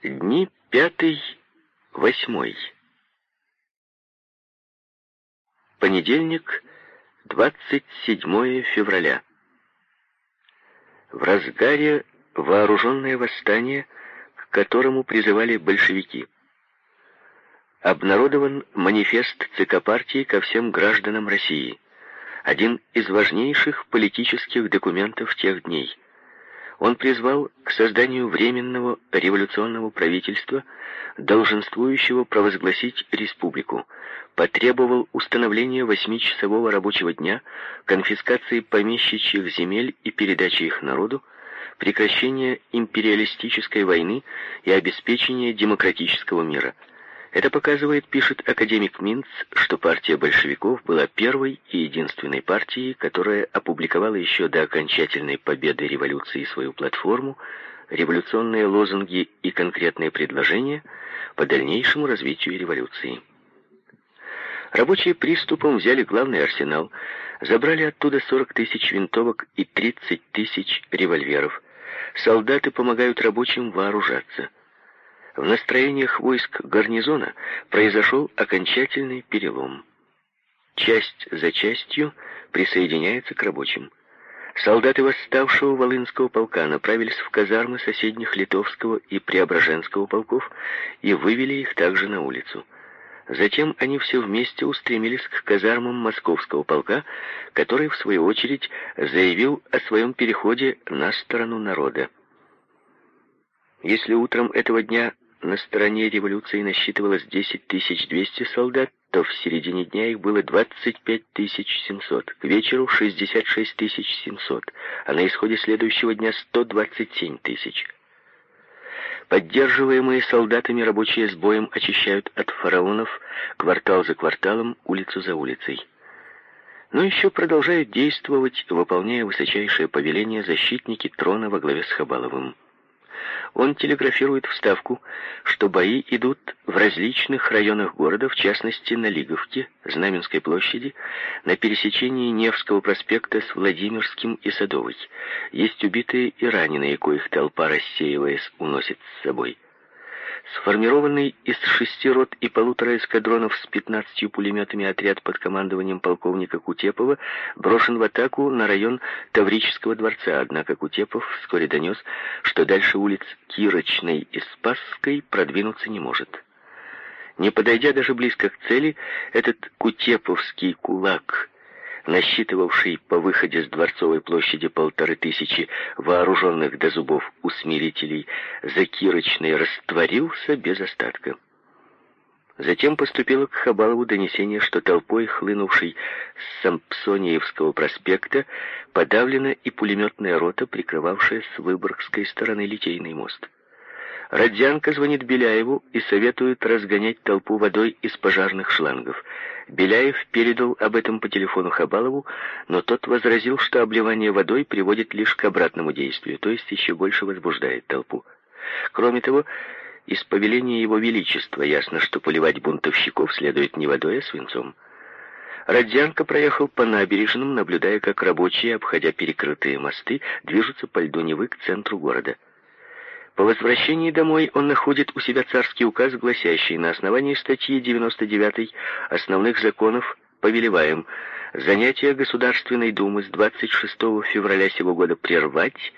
Дни пятый, восьмой. Понедельник, 27 февраля. В разгаре вооруженное восстание, к которому призывали большевики. Обнародован манифест ЦК партии ко всем гражданам России. Один из важнейших политических документов тех дней – он призвал к созданию временного революционного правительства, долженствующего провозгласить республику, потребовал установления восьмичасового рабочего дня, конфискации помещичьих земель и передачи их народу, прекращения империалистической войны и обеспечения демократического мира – это показывает, пишет академик Минц, что партия большевиков была первой и единственной партией, которая опубликовала еще до окончательной победы революции свою платформу, революционные лозунги и конкретные предложения по дальнейшему развитию революции. Рабочие приступом взяли главный арсенал, забрали оттуда 40 тысяч винтовок и 30 тысяч револьверов. Солдаты помогают рабочим вооружаться. В настроениях войск гарнизона произошел окончательный перелом. Часть за частью присоединяется к рабочим. Солдаты восставшего Волынского полка направились в казармы соседних Литовского и Преображенского полков и вывели их также на улицу. Затем они все вместе устремились к казармам Московского полка, который, в свою очередь, заявил о своем переходе на сторону народа. Если утром этого дня на стороне революции насчитывалось 10 200 солдат, то в середине дня их было 25 700, к вечеру 66 700, а на исходе следующего дня 127 тысяч. Поддерживаемые солдатами рабочие с боем очищают от фараонов квартал за кварталом, улицу за улицей. Но еще продолжают действовать, выполняя высочайшее повеление защитники трона во главе с Хабаловым он телеграфирует вставку, что бои идут в различных районах города, в частности на Лиговке, Знаменской площади, на пересечении Невского проспекта с Владимирским и Садовой. Есть убитые и раненые, коих толпа, рассеиваясь, уносит с собой. Сформированный из шести рот и полутора эскадронов с пятнадцатью пулеметами отряд под командованием полковника Кутепова брошен в атаку на район Таврического дворца, однако Кутепов вскоре донес, что дальше улиц Кирочной и Спасской продвинуться не может. Не подойдя даже близко к цели, этот кутеповский кулак насчитывавший по выходе с Дворцовой площади полторы тысячи вооруженных до зубов усмирителей, закирочный растворился без остатка. Затем поступило к Хабалову донесение, что толпой, хлынувшей с Сампсониевского проспекта, подавлена и пулеметная рота, прикрывавшая с Выборгской стороны Литейный мост. Родзянко звонит Беляеву и советует разгонять толпу водой из пожарных шлангов. Беляев передал об этом по телефону Хабалову, но тот возразил, что обливание водой приводит лишь к обратному действию, то есть еще больше возбуждает толпу. Кроме того, из повеления его величества ясно, что поливать бунтовщиков следует не водой, а свинцом. Родзянко проехал по набережным, наблюдая, как рабочие, обходя перекрытые мосты, движутся по льду Невы к центру города. По возвращении домой он находит у себя царский указ, гласящий на основании статьи 99 основных законов повелеваем занятия Государственной Думы с 26 февраля сего года прервать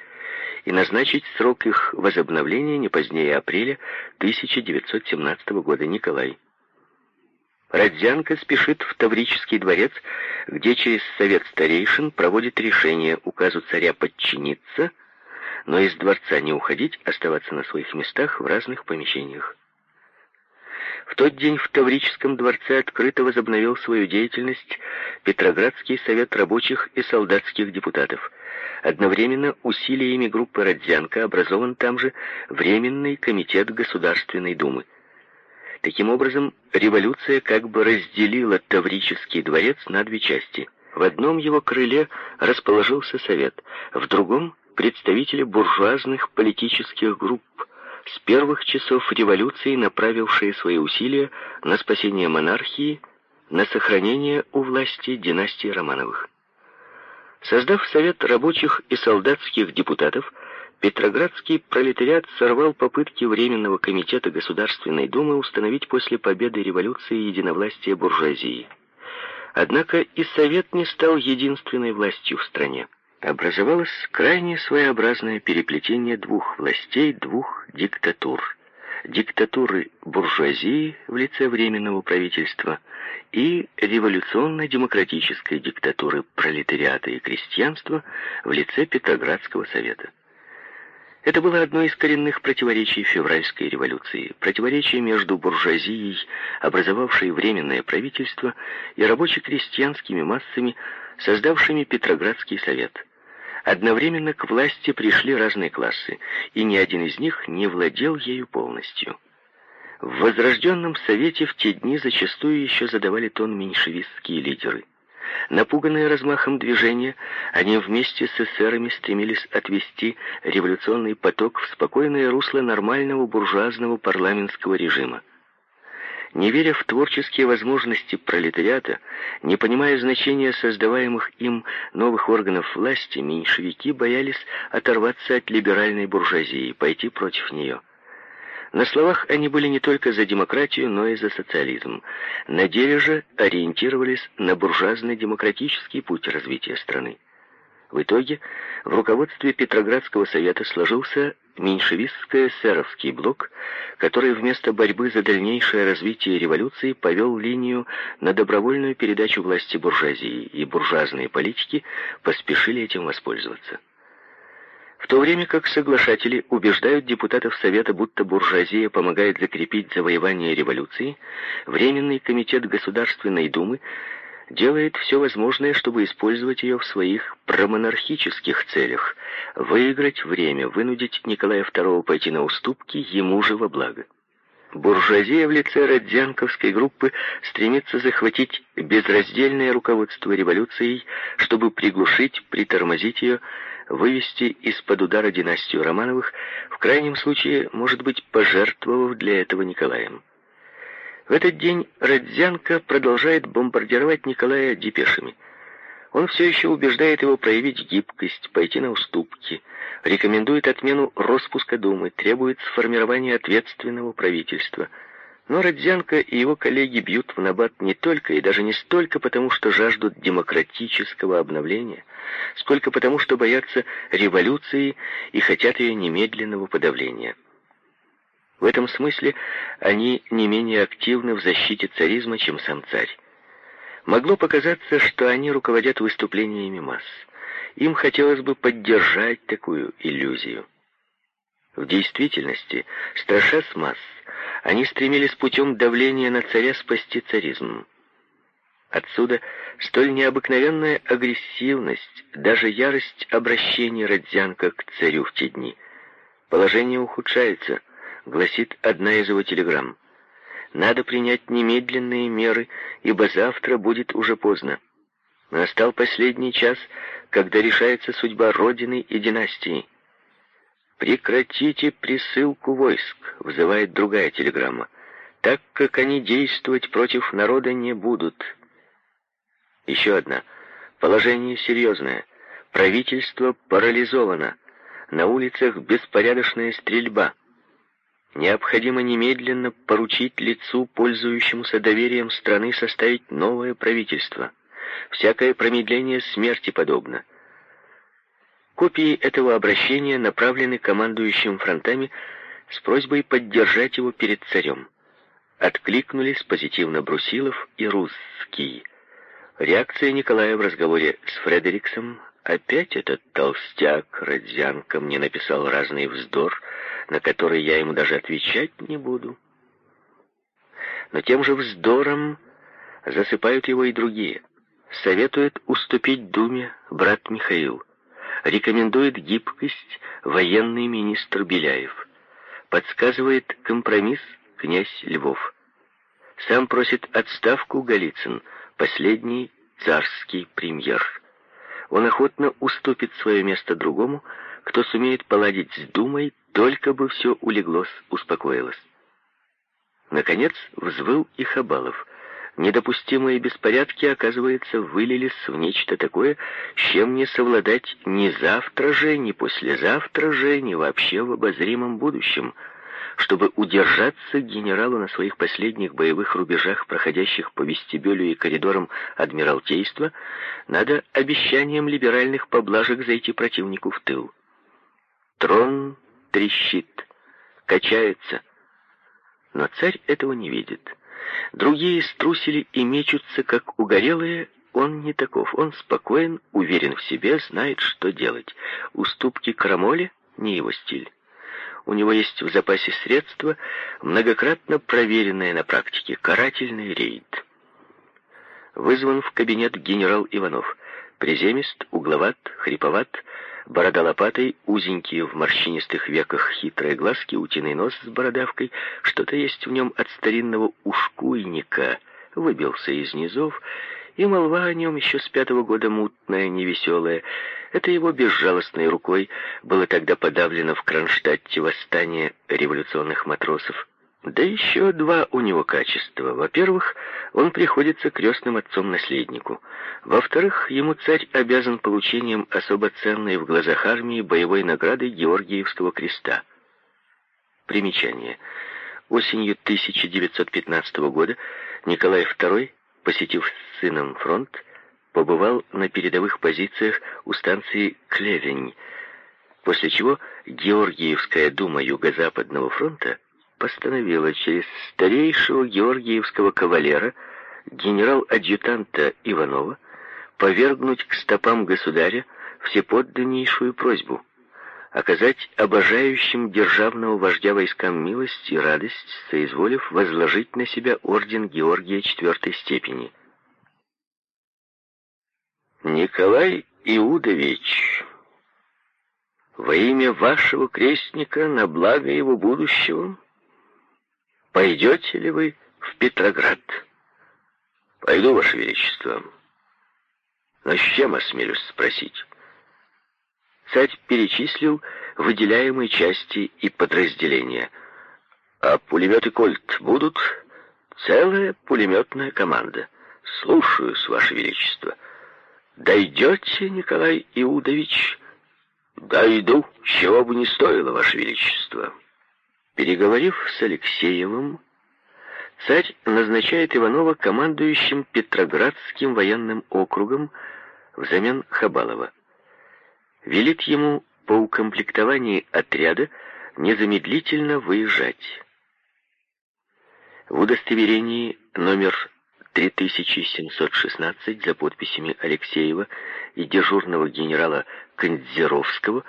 и назначить срок их возобновления не позднее апреля 1917 года. Николай. Родзянко спешит в Таврический дворец, где через совет старейшин проводит решение указу царя подчиниться – но из дворца не уходить, оставаться на своих местах в разных помещениях. В тот день в Таврическом дворце открыто возобновил свою деятельность Петроградский совет рабочих и солдатских депутатов. Одновременно усилиями группы Родзянко образован там же Временный комитет Государственной Думы. Таким образом, революция как бы разделила Таврический дворец на две части. В одном его крыле расположился совет, в другом представители буржуазных политических групп, с первых часов революции направившие свои усилия на спасение монархии, на сохранение у власти династии Романовых. Создав Совет рабочих и солдатских депутатов, Петроградский пролетариат сорвал попытки Временного комитета Государственной Думы установить после победы революции единовластие буржуазии. Однако и Совет не стал единственной властью в стране. Образовалось крайне своеобразное переплетение двух властей, двух диктатур. Диктатуры буржуазии в лице Временного правительства и революционно-демократической диктатуры пролетариата и крестьянства в лице Петроградского совета. Это было одно из коренных противоречий февральской революции, противоречие между буржуазией, образовавшей Временное правительство, и рабоче-крестьянскими массами, создавшими Петроградский совет. Одновременно к власти пришли разные классы, и ни один из них не владел ею полностью. В Возрожденном Совете в те дни зачастую еще задавали тон меньшевистские лидеры. Напуганные размахом движения, они вместе с эсерами стремились отвести революционный поток в спокойное русло нормального буржуазного парламентского режима. Не веря в творческие возможности пролетариата, не понимая значения создаваемых им новых органов власти, меньшевики боялись оторваться от либеральной буржуазии, пойти против нее. На словах они были не только за демократию, но и за социализм. На деле же ориентировались на буржуазно-демократический путь развития страны. В итоге в руководстве Петроградского совета сложился меньшевистско-эсеровский блок, который вместо борьбы за дальнейшее развитие революции повел линию на добровольную передачу власти буржуазии, и буржуазные политики поспешили этим воспользоваться. В то время как соглашатели убеждают депутатов Совета, будто буржуазия помогает закрепить завоевание революции, Временный комитет Государственной Думы делает все возможное, чтобы использовать ее в своих промонархических целях, выиграть время, вынудить Николая II пойти на уступки ему же во благо. Буржуазия в лице Родзянковской группы стремится захватить безраздельное руководство революцией, чтобы приглушить, притормозить ее, вывести из-под удара династию Романовых, в крайнем случае, может быть, пожертвовав для этого Николаем. В этот день Родзянко продолжает бомбардировать Николая депешами. Он все еще убеждает его проявить гибкость, пойти на уступки, рекомендует отмену распуска Думы, требует сформирования ответственного правительства. Но Родзянко и его коллеги бьют в набат не только и даже не столько потому, что жаждут демократического обновления, сколько потому, что боятся революции и хотят ее немедленного подавления. В этом смысле они не менее активны в защите царизма, чем сам царь. Могло показаться, что они руководят выступлениями масс. Им хотелось бы поддержать такую иллюзию. В действительности, страшась масс, они стремились путем давления на царя спасти царизм. Отсюда столь необыкновенная агрессивность, даже ярость обращения Родзянко к царю в те дни. Положение ухудшается, гласит одна из его телеграмм. Надо принять немедленные меры, ибо завтра будет уже поздно. Настал последний час, когда решается судьба Родины и династии. «Прекратите присылку войск», — вызывает другая телеграмма, «так как они действовать против народа не будут». Еще одна. Положение серьезное. Правительство парализовано. На улицах беспорядочная стрельба. Необходимо немедленно поручить лицу, пользующемуся доверием страны, составить новое правительство. Всякое промедление смерти подобно. Копии этого обращения направлены командующим фронтами с просьбой поддержать его перед царем. Откликнулись позитивно Брусилов и Русский. Реакция Николая в разговоре с Фредериксом Опять этот толстяк Родзянко мне написал разный вздор, на который я ему даже отвечать не буду. Но тем же вздором засыпают его и другие. Советует уступить Думе брат Михаил. Рекомендует гибкость военный министр Беляев. Подсказывает компромисс князь Львов. Сам просит отставку Голицын, последний царский премьер. Он охотно уступит свое место другому, кто сумеет поладить с Думой, только бы все улеглось, успокоилось. Наконец взвыл и Хабалов. недопустимые беспорядки, оказывается, вылились в нечто такое, с чем не совладать ни завтра же, ни послезавтра же, ни вообще в обозримом будущем. Чтобы удержаться генералу на своих последних боевых рубежах, проходящих по вестибюлю и коридорам Адмиралтейства, надо обещанием либеральных поблажек зайти противнику в тыл. Трон трещит, качается, но царь этого не видит. Другие струсили и мечутся, как угорелые, он не таков. Он спокоен, уверен в себе, знает, что делать. Уступки крамоле — не его стиль. У него есть в запасе средства, многократно проверенные на практике, карательный рейд. Вызван в кабинет генерал Иванов. Приземист, угловат, хриповат, борода лопатой, узенькие в морщинистых веках хитрые глазки, утиный нос с бородавкой, что-то есть в нем от старинного ушкуйника, выбился из низов, и молва о нем еще с пятого года мутная, невеселая. Это его безжалостной рукой было тогда подавлено в Кронштадте восстание революционных матросов. Да еще два у него качества. Во-первых, он приходится крестным отцом-наследнику. Во-вторых, ему царь обязан получением особо ценной в глазах армии боевой награды Георгиевского креста. Примечание. Осенью 1915 года Николай II, посетив с сыном фронт, побывал на передовых позициях у станции Клевень, после чего Георгиевская дума Юго-Западного фронта постановила через старейшего георгиевского кавалера, генерал-адъютанта Иванова, повергнуть к стопам государя всеподданнейшую просьбу оказать обожающим державного вождя войскам милость и радость, соизволив возложить на себя орден Георгия четвертой степени. Николай Иудович, во имя вашего крестника на благо его будущего, Пойдете ли вы в Петроград? Пойду, Ваше Величество. Но с чем осмелюсь спросить? Царь перечислил выделяемые части и подразделения. А пулеметы «Кольт» будут? Целая пулеметная команда. Слушаюсь, Ваше Величество. Дойдете, Николай Иудович? Дойду, чего бы не стоило, Ваше Величество. Переговорив с Алексеевым, царь назначает Иванова командующим Петроградским военным округом взамен Хабалова. Велит ему по укомплектовании отряда незамедлительно выезжать. В удостоверении номер 3716 за подписями Алексеева и дежурного генерала Кондзеровского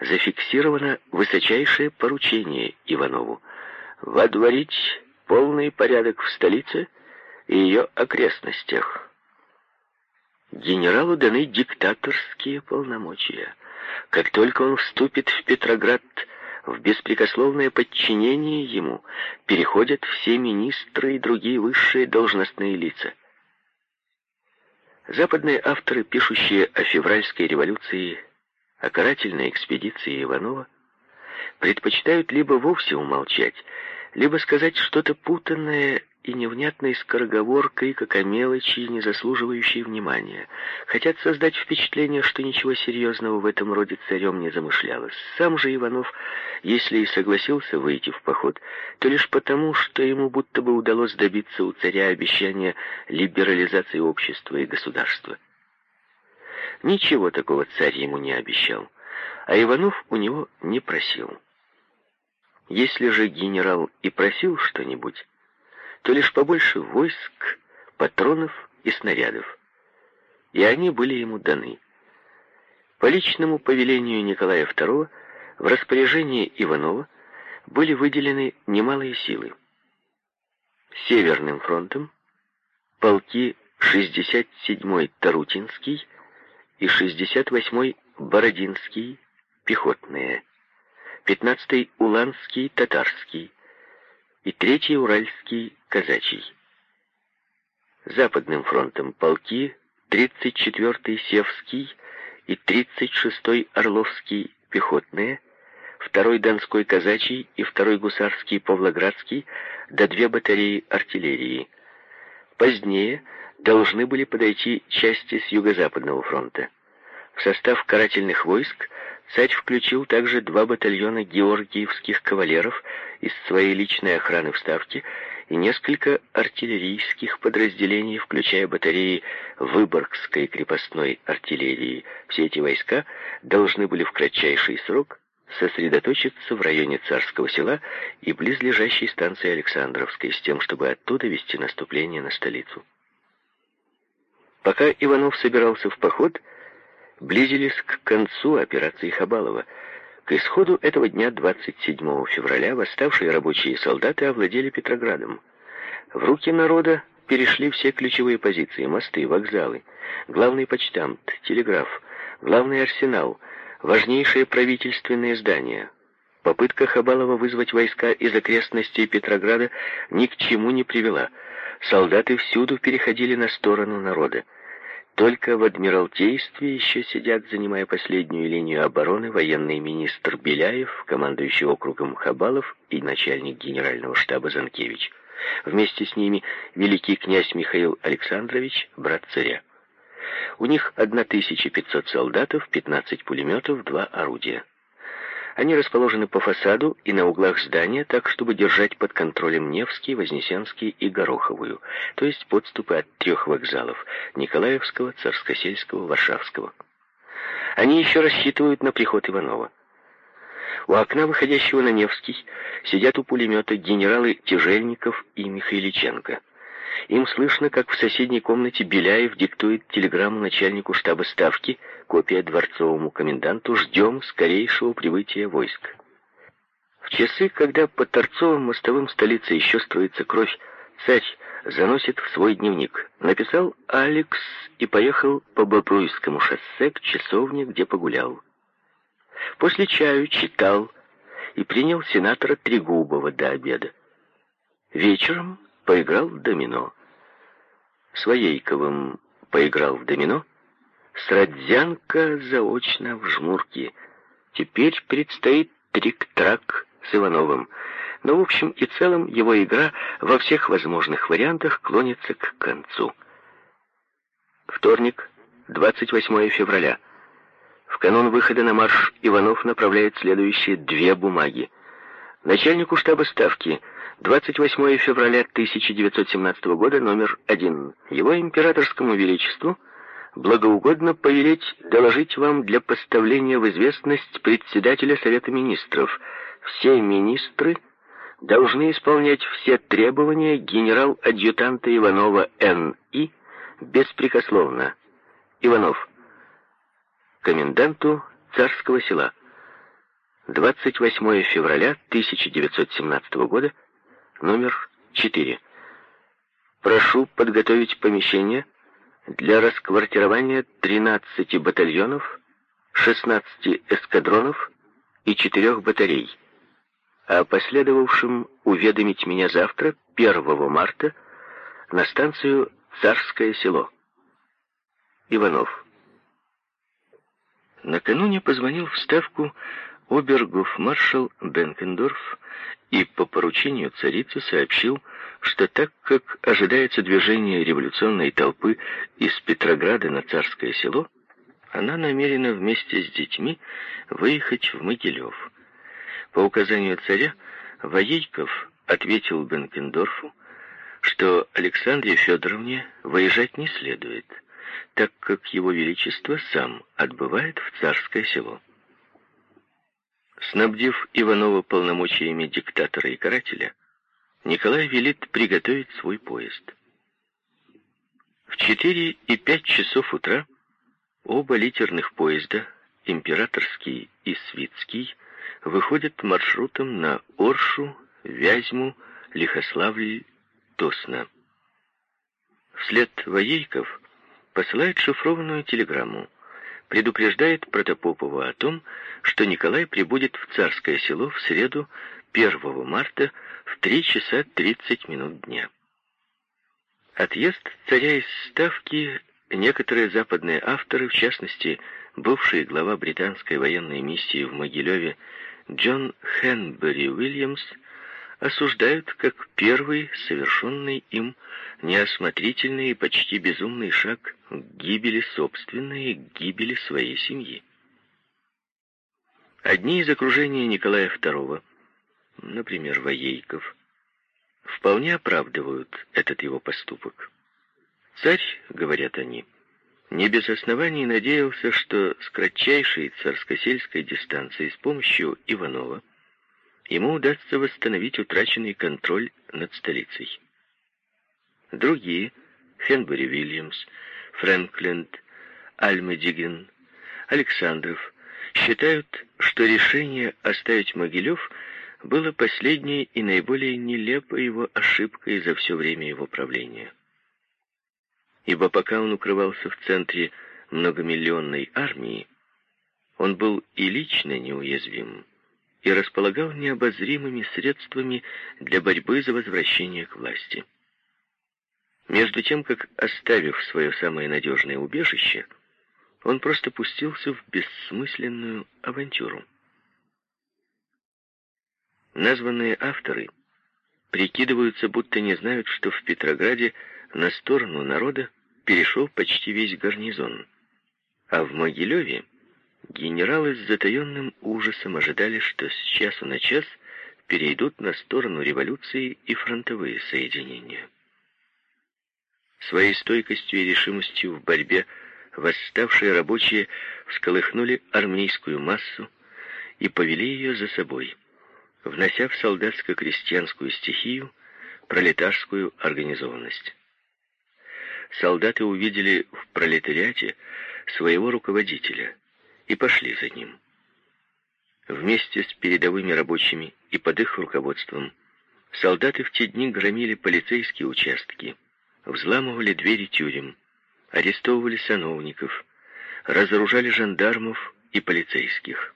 зафиксировано высочайшее поручение Иванову водворить полный порядок в столице и ее окрестностях. Генералу даны диктаторские полномочия. Как только он вступит в Петроград, в беспрекословное подчинение ему переходят все министры и другие высшие должностные лица. Западные авторы, пишущие о февральской революции, о карательной экспедиции Иванова предпочитают либо вовсе умолчать, либо сказать что-то путанное и невнятной скороговоркой, как о мелочи, не заслуживающей внимания. Хотят создать впечатление, что ничего серьезного в этом роде царем не замышлялось. Сам же Иванов, если и согласился выйти в поход, то лишь потому, что ему будто бы удалось добиться у царя обещания либерализации общества и государства. Ничего такого царь ему не обещал, а Иванов у него не просил. Если же генерал и просил что-нибудь, то лишь побольше войск, патронов и снарядов. И они были ему даны. По личному повелению Николая II в распоряжение Иванова были выделены немалые силы. Северным фронтом полки 67-й Тарутинский и 68-й Бородинский пехотные, 15-й Уланский татарский и 3-й Уральский казачий. Западным фронтом полки 34-й Севский и 36-й Орловский пехотные, 2-й Донской казачий и 2-й Гусарский Павлоградский, до две батареи артиллерии. Позднее должны были подойти части с Юго-Западного фронта. В состав карательных войск царь включил также два батальона георгиевских кавалеров из своей личной охраны в Ставке и несколько артиллерийских подразделений, включая батареи Выборгской крепостной артиллерии. Все эти войска должны были в кратчайший срок сосредоточиться в районе Царского села и близлежащей станции Александровской с тем, чтобы оттуда вести наступление на столицу. Пока Иванов собирался в поход, близились к концу операции Хабалова. К исходу этого дня, 27 февраля, восставшие рабочие и солдаты овладели Петроградом. В руки народа перешли все ключевые позиции, мосты, вокзалы, главный почтамт, телеграф, главный арсенал, важнейшие правительственные здания. Попытка Хабалова вызвать войска из окрестностей Петрограда ни к чему не привела. Солдаты всюду переходили на сторону народа. Только в Адмиралтействе еще сидят, занимая последнюю линию обороны, военный министр Беляев, командующий округом Хабалов и начальник генерального штаба Занкевич. Вместе с ними великий князь Михаил Александрович, брат царя. У них 1500 солдатов, 15 пулеметов, два орудия. Они расположены по фасаду и на углах здания так, чтобы держать под контролем Невский, Вознесенский и Гороховую, то есть подступы от трех вокзалов – Николаевского, Царскосельского, Варшавского. Они еще рассчитывают на приход Иванова. У окна, выходящего на Невский, сидят у пулемета генералы Тяжельников и Михайличенко – им слышно, как в соседней комнате Беляев диктует телеграмму начальнику штаба Ставки, копия дворцовому коменданту «Ждем скорейшего прибытия войск». В часы, когда по торцовым мостовым столицы еще строится кровь, царь заносит в свой дневник. Написал Алекс и поехал по Бобруйскому шоссе к часовне, где погулял. После чаю читал и принял сенатора Трегубова до обеда. Вечером поиграл в домино. С Воейковым поиграл в домино. С Родзянко заочно в жмурки. Теперь предстоит трик-трак с Ивановым. Но в общем и целом его игра во всех возможных вариантах клонится к концу. Вторник, 28 февраля. В канун выхода на марш Иванов направляет следующие две бумаги. Начальнику штаба Ставки – 28 февраля 1917 года, номер 1. Его императорскому величеству благоугодно повелеть доложить вам для поставления в известность председателя Совета Министров. Все министры должны исполнять все требования генерал-адъютанта Иванова Н.И. беспрекословно. Иванов. Коменданту Царского села. 28 февраля 1917 года, номер 4. Прошу подготовить помещение для расквартирования 13 батальонов, 16 эскадронов и 4 батарей, а последовавшим уведомить меня завтра, 1 марта, на станцию Царское село. Иванов. Накануне позвонил в Ставку обергофмаршал Бенкендорф и по поручению царицы сообщил, что так как ожидается движение революционной толпы из Петрограда на Царское село, она намерена вместе с детьми выехать в Могилев. По указанию царя Воейков ответил Бенкендорфу, что Александре Федоровне выезжать не следует, так как его величество сам отбывает в Царское село. Снабдив Иванова полномочиями диктатора и карателя, Николай велит приготовить свой поезд. В 4 и 5 часов утра оба литерных поезда, императорский и свитский, выходят маршрутом на Оршу, Вязьму, Лихославль, Тосно. Вслед Воейков посылает шифрованную телеграмму предупреждает Протопопова о том, что Николай прибудет в Царское село в среду 1 марта в 3 часа 30 минут дня. Отъезд царя из Ставки некоторые западные авторы, в частности, бывший глава британской военной миссии в Могилеве Джон Хенбери Уильямс, осуждают как первый совершенный им неосмотрительный и почти безумный шаг к гибели собственной к гибели своей семьи. Одни из окружения Николая II, например, Воейков, вполне оправдывают этот его поступок. Царь, говорят они, не без оснований надеялся, что с кратчайшей царско-сельской дистанции с помощью Иванова ему удастся восстановить утраченный контроль над столицей. Другие — Хенбери Вильямс, Фрэнкленд, Альмедиген, Александров — считают, что решение оставить Могилев было последней и наиболее нелепой его ошибкой за все время его правления ибо пока он укрывался в центре многомиллионной армии, он был и лично неуязвим, и располагал необозримыми средствами для борьбы за возвращение к власти. Между тем, как, оставив свое самое надежное убежище, он просто пустился в бессмысленную авантюру. Названные авторы прикидываются, будто не знают, что в Петрограде на сторону народа перешел почти весь гарнизон. А в Могилеве генералы с затаенным ужасом ожидали, что с часу на час перейдут на сторону революции и фронтовые соединения. Своей стойкостью и решимостью в борьбе восставшие рабочие всколыхнули армейскую массу и повели ее за собой, внося в солдатско-крестьянскую стихию пролетарскую организованность солдаты увидели в пролетариате своего руководителя и пошли за ним. Вместе с передовыми рабочими и под их руководством солдаты в те дни громили полицейские участки, взламывали двери тюрем, арестовывали сановников, разоружали жандармов и полицейских.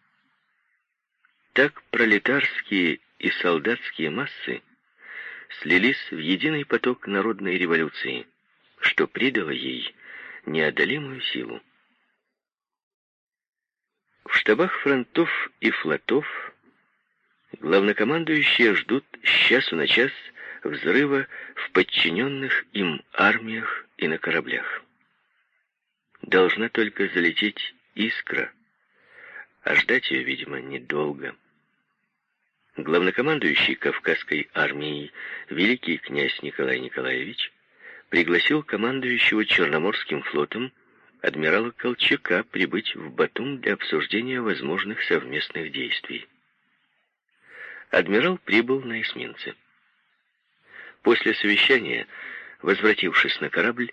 Так пролетарские и солдатские массы слились в единый поток народной революции – что придало ей неодолимую силу. В штабах фронтов и флотов главнокомандующие ждут с часу на час взрыва в подчиненных им армиях и на кораблях. Должна только залететь искра, а ждать ее, видимо, недолго. Главнокомандующий Кавказской армией великий князь Николай Николаевич пригласил командующего Черноморским флотом адмирала Колчака прибыть в Батум для обсуждения возможных совместных действий. Адмирал прибыл на эсминце. После совещания, возвратившись на корабль,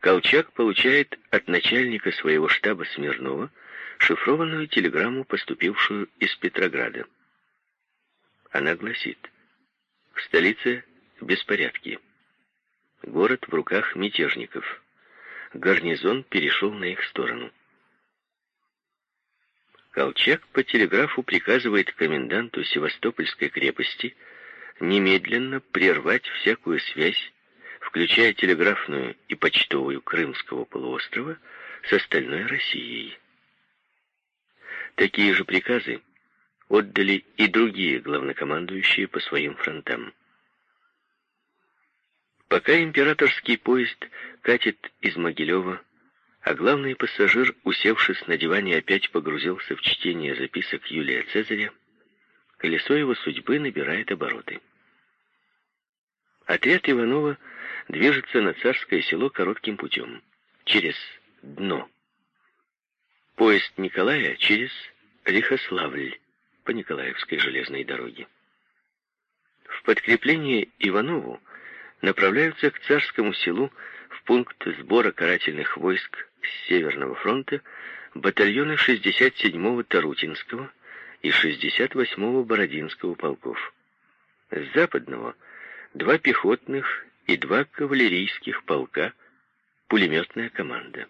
Колчак получает от начальника своего штаба Смирнова шифрованную телеграмму, поступившую из Петрограда. Она гласит, в столице беспорядки. Город в руках мятежников. Гарнизон перешел на их сторону. Колчак по телеграфу приказывает коменданту Севастопольской крепости немедленно прервать всякую связь, включая телеграфную и почтовую Крымского полуострова, с остальной Россией. Такие же приказы отдали и другие главнокомандующие по своим фронтам. Пока императорский поезд катит из Могилева, а главный пассажир, усевшись на диване, опять погрузился в чтение записок Юлия Цезаря, колесо его судьбы набирает обороты. Отряд Иванова движется на царское село коротким путем, через дно. Поезд Николая через Лихославль по Николаевской железной дороге. В подкрепление Иванову направляются к царскому селу в пункт сбора карательных войск с Северного фронта батальоны 67-го Тарутинского и 68-го Бородинского полков. С западного два пехотных и два кавалерийских полка, пулеметная команда.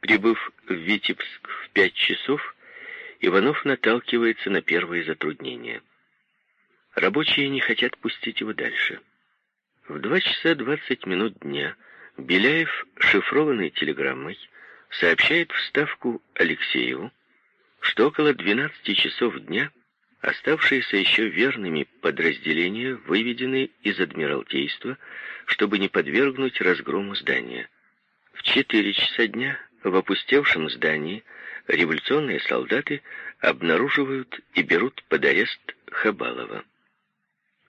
Прибыв в Витебск в пять часов, Иванов наталкивается на первые затруднения. Рабочие не хотят пустить его дальше. В два часа двадцать минут дня Беляев шифрованной телеграммой сообщает в Ставку Алексееву, что около 12 часов дня Оставшиеся еще верными подразделения выведены из Адмиралтейства, чтобы не подвергнуть разгрому здания. В 4 часа дня в опустевшем здании революционные солдаты обнаруживают и берут под арест Хабалова.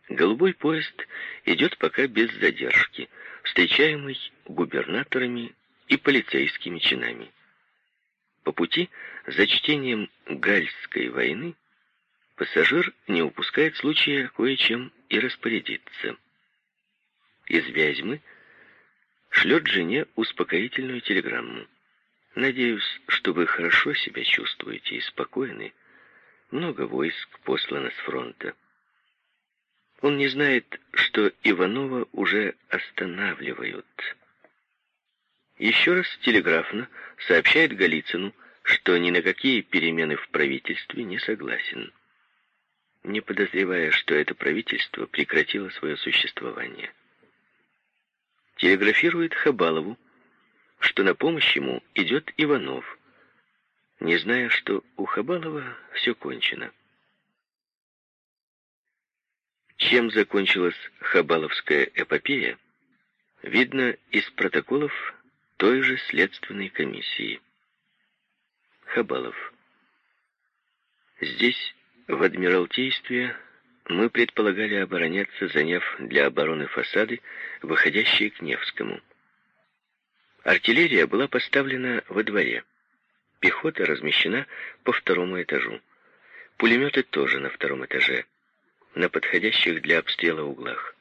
Голубой поезд идет пока без задержки, встречаемый губернаторами и полицейскими чинами. По пути, за чтением Гальской войны, пассажир не упускает случая кое-чем и распорядиться. Из Вязьмы шлет жене успокоительную телеграмму. «Надеюсь, что вы хорошо себя чувствуете и спокойны. Много войск послано с фронта». Он не знает, что Иванова уже останавливают. Еще раз телеграфно сообщает Голицыну, что ни на какие перемены в правительстве не согласен, не подозревая, что это правительство прекратило свое существование. Телеграфирует Хабалову, что на помощь ему идет Иванов, не зная, что у Хабалова все кончено. Чем закончилась Хабаловская эпопея, видно из протоколов той же следственной комиссии. Хабалов. Здесь, в Адмиралтействе, мы предполагали обороняться, заняв для обороны фасады, выходящие к Невскому. Артиллерия была поставлена во дворе. Пехота размещена по второму этажу. Пулеметы тоже на втором этаже на подходящих для обстрела углах.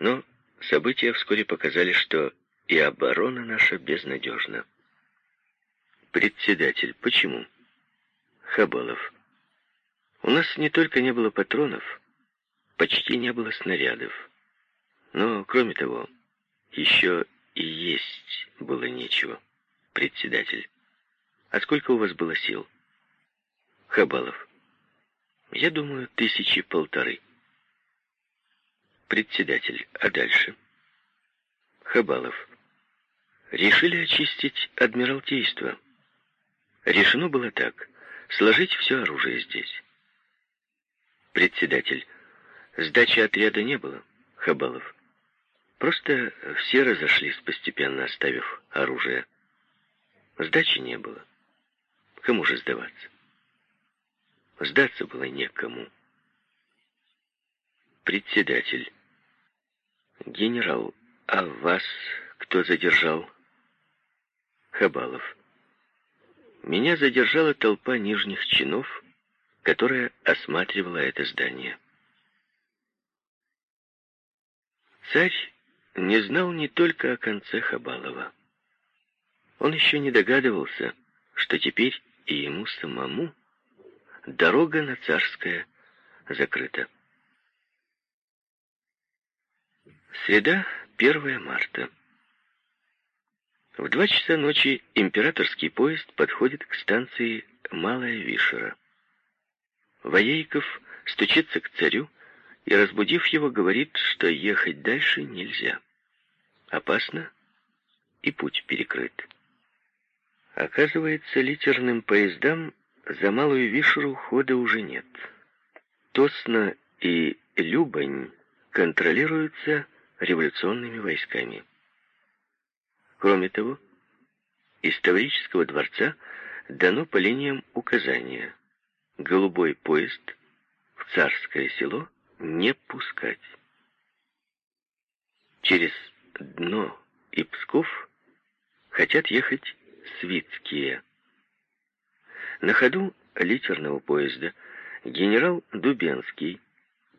Но события вскоре показали, что и оборона наша безнадежна. Председатель, почему? Хабалов. У нас не только не было патронов, почти не было снарядов. Но, кроме того, еще и есть было нечего. Председатель. А сколько у вас было сил? Хабалов. Я думаю, тысячи полторы. Председатель, а дальше? Хабалов. Решили очистить Адмиралтейство. Решено было так. Сложить все оружие здесь. Председатель. Сдачи отряда не было, Хабалов. Просто все разошлись, постепенно оставив оружие. Сдачи не было. Кому же сдаваться? Сдаться было некому. Председатель. Генерал, а вас кто задержал? Хабалов. Меня задержала толпа нижних чинов, которая осматривала это здание. Царь не знал не только о конце Хабалова. Он еще не догадывался, что теперь и ему самому Дорога на Царское закрыта. Среда, 1 марта. В два часа ночи императорский поезд подходит к станции Малая Вишера. Воейков стучится к царю и, разбудив его, говорит, что ехать дальше нельзя. Опасно, и путь перекрыт. Оказывается, литерным поездам за Малую Вишеру хода уже нет. Тосна и Любань контролируются революционными войсками. Кроме того, из Таврического дворца дано по линиям указания голубой поезд в царское село не пускать. Через Дно и Псков хотят ехать свитские на ходу литерного поезда генерал Дубенский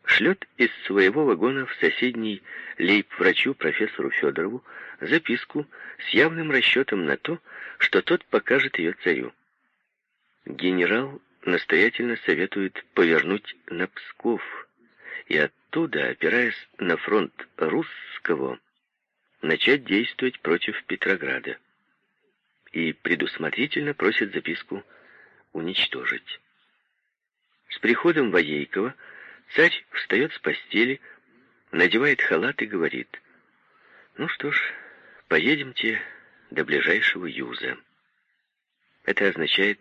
шлет из своего вагона в соседний лейб-врачу профессору Федорову записку с явным расчетом на то, что тот покажет ее царю. Генерал настоятельно советует повернуть на Псков и оттуда, опираясь на фронт русского, начать действовать против Петрограда. И предусмотрительно просит записку уничтожить. С приходом Воейкова царь встает с постели, надевает халат и говорит, «Ну что ж, поедемте до ближайшего юза». Это означает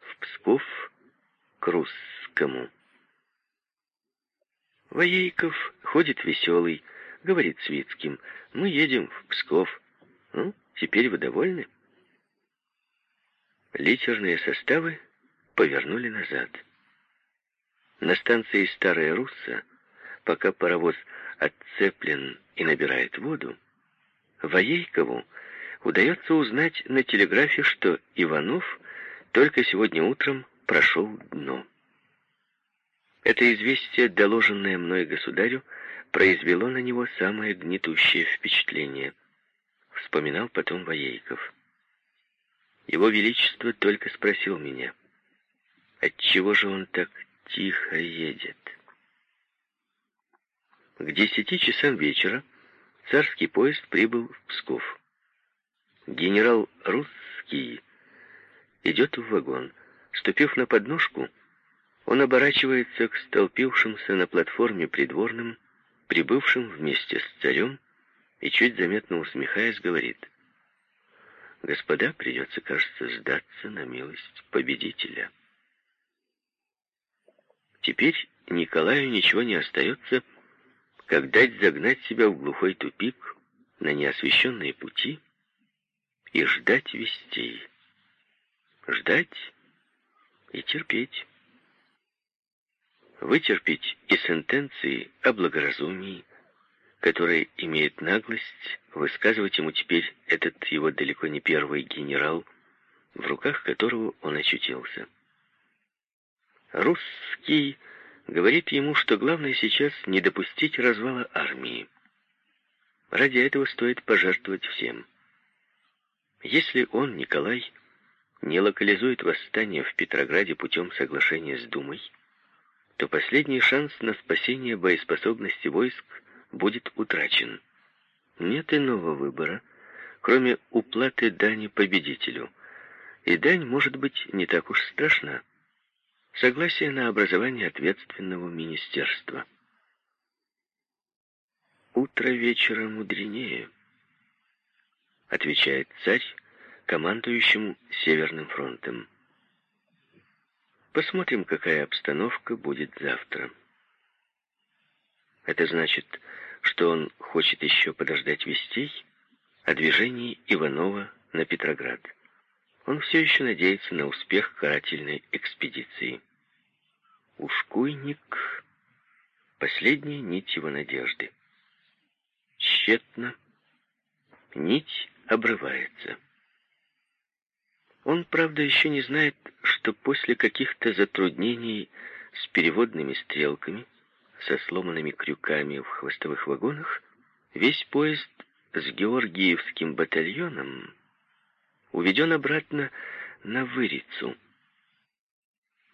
«в Псков к кому. Воейков ходит веселый, говорит Свицким, мы едем в Псков. Ну, теперь вы довольны? Литерные составы повернули назад. На станции Старая Русса, пока паровоз отцеплен и набирает воду, Воейкову удается узнать на телеграфе, что Иванов только сегодня утром прошел дно. Это известие, доложенное мной государю, произвело на него самое гнетущее впечатление. Вспоминал потом Воейков. Его Величество только спросил меня, отчего же он так тихо едет. К десяти часам вечера царский поезд прибыл в Псков. Генерал Русский идет в вагон. Ступив на подножку, он оборачивается к столпившимся на платформе придворным, прибывшим вместе с царем, и, чуть заметно усмехаясь, говорит, «Господа, придется, кажется, сдаться на милость победителя». Теперь Николаю ничего не остается, как дать загнать себя в глухой тупик на неосвещенные пути и ждать вестей. Ждать и терпеть. Вытерпеть и сентенции о благоразумии, которые имеет наглость высказывать ему теперь этот его далеко не первый генерал, в руках которого он очутился. Русский говорит ему, что главное сейчас не допустить развала армии. Ради этого стоит пожертвовать всем. Если он, Николай, не локализует восстание в Петрограде путем соглашения с Думой, то последний шанс на спасение боеспособности войск будет утрачен. Нет иного выбора, кроме уплаты дани победителю. И дань может быть не так уж страшна, согласие на образование ответственного министерства. «Утро вечера мудренее», — отвечает царь командующему Северным фронтом. Посмотрим, какая обстановка будет завтра. Это значит, что он хочет еще подождать вестей о движении Иванова на Петроград. Он все еще надеется на успех карательной экспедиции. Ушкуйник — последняя нить его надежды. Тщетно. Нить обрывается. Он, правда, еще не знает, что после каких-то затруднений с переводными стрелками, со сломанными крюками в хвостовых вагонах, весь поезд с Георгиевским батальоном уведен обратно на Вырицу,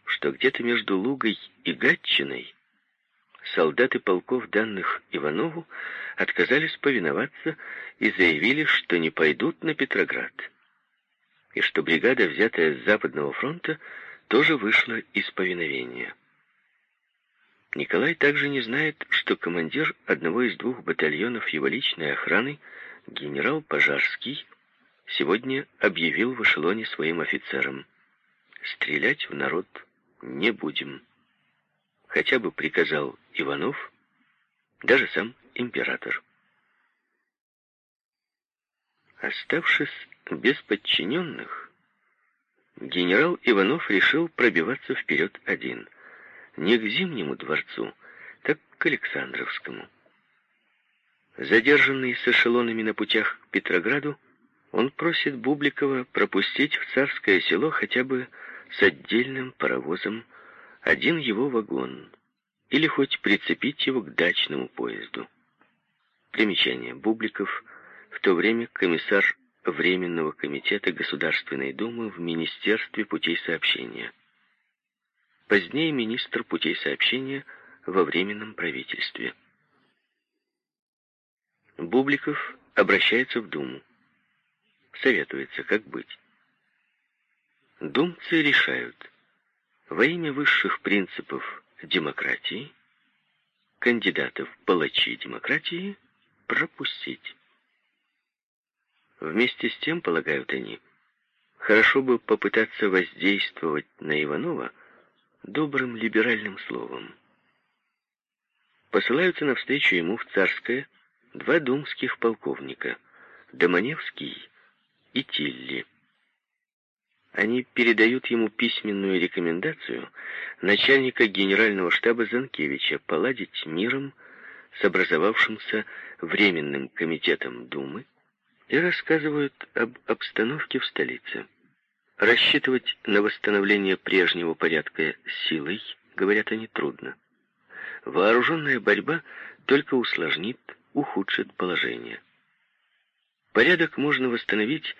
что где-то между Лугой и Гатчиной солдаты полков, данных Иванову, отказались повиноваться и заявили, что не пойдут на Петроград, и что бригада, взятая с Западного фронта, тоже вышла из повиновения. Николай также не знает, что командир одного из двух батальонов его личной охраны, генерал Пожарский, сегодня объявил в эшелоне своим офицерам «Стрелять в народ не будем». Хотя бы приказал Иванов, даже сам император. Оставшись без подчиненных, генерал Иванов решил пробиваться вперед один. Не к Зимнему дворцу, так к Александровскому. Задержанный с эшелонами на путях к Петрограду, он просит Бубликова пропустить в царское село хотя бы с отдельным паровозом один его вагон или хоть прицепить его к дачному поезду. Примечание. Бубликов, в то время комиссар Временного комитета Государственной Думы в Министерстве путей сообщения. Позднее министр путей сообщения во Временном правительстве. Бубликов обращается в Думу советуется, как быть. Думцы решают во имя высших принципов демократии кандидатов палачи демократии пропустить. Вместе с тем, полагают они, хорошо бы попытаться воздействовать на Иванова, добрым либеральным словом. Посылаются навстречу ему в Царское два думских полковника, Доманевский и Тилли. Они передают ему письменную рекомендацию начальника генерального штаба Занкевича поладить миром с образовавшимся Временным комитетом Думы и рассказывают об обстановке в столице. Рассчитывать на восстановление прежнего порядка силой, говорят они, трудно. Вооруженная борьба только усложнит, ухудшит положение. Порядок можно восстановить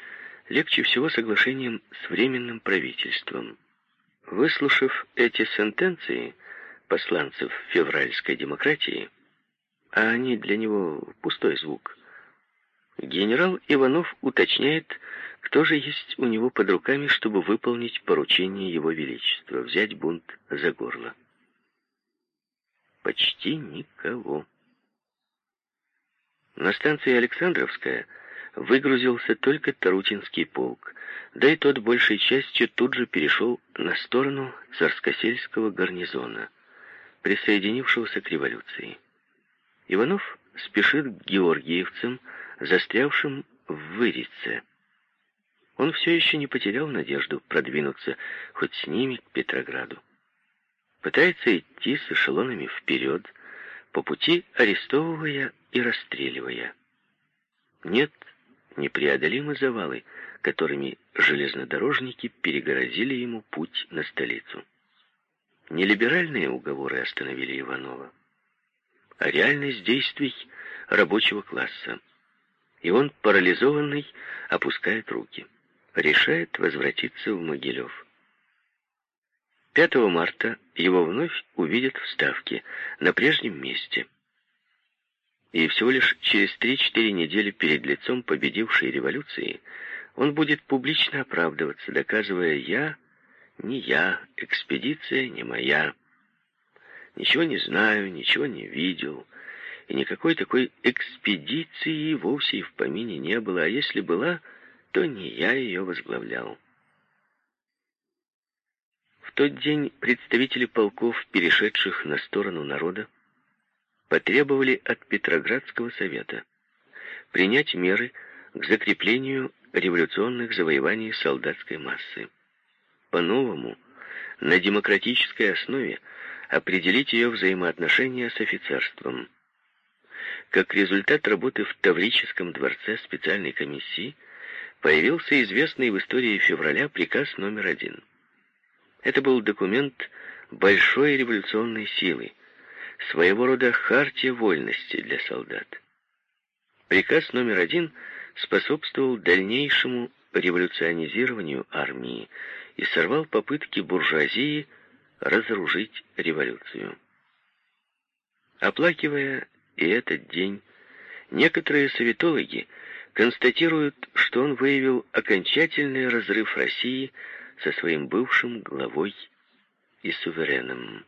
легче всего соглашением с Временным правительством. Выслушав эти сентенции посланцев февральской демократии, а они для него пустой звук, генерал Иванов уточняет, кто же есть у него под руками, чтобы выполнить поручение его величества, взять бунт за горло. Почти никого. На станции Александровская выгрузился только Тарутинский полк, да и тот большей частью тут же перешел на сторону царскосельского гарнизона, присоединившегося к революции. Иванов спешит к георгиевцам, застрявшим в Вырице. Он все еще не потерял надежду продвинуться хоть с ними к Петрограду. Пытается идти с эшелонами вперед, по пути арестовывая и расстреливая. Нет непреодолимы завалы, которыми железнодорожники перегородили ему путь на столицу. Не либеральные уговоры остановили Иванова, а реальность действий рабочего класса. И он, парализованный, опускает руки. Решает возвратиться в Могилев. 5 марта его вновь увидят в Ставке, на прежнем месте – и всего лишь через 3-4 недели перед лицом победившей революции он будет публично оправдываться, доказывая «я, не я, экспедиция не моя, ничего не знаю, ничего не видел». И никакой такой экспедиции вовсе и в помине не было, а если была, то не я ее возглавлял. В тот день представители полков, перешедших на сторону народа, потребовали от Петроградского совета принять меры к закреплению революционных завоеваний солдатской массы. По-новому, на демократической основе, определить ее взаимоотношения с офицерством. Как результат работы в Таврическом дворце специальной комиссии появился известный в истории февраля приказ номер один. Это был документ большой революционной силы, своего рода хартия вольности для солдат. Приказ номер один способствовал дальнейшему революционизированию армии и сорвал попытки буржуазии разоружить революцию. Оплакивая и этот день, некоторые советологи констатируют, что он выявил окончательный разрыв России со своим бывшим главой и сувереном.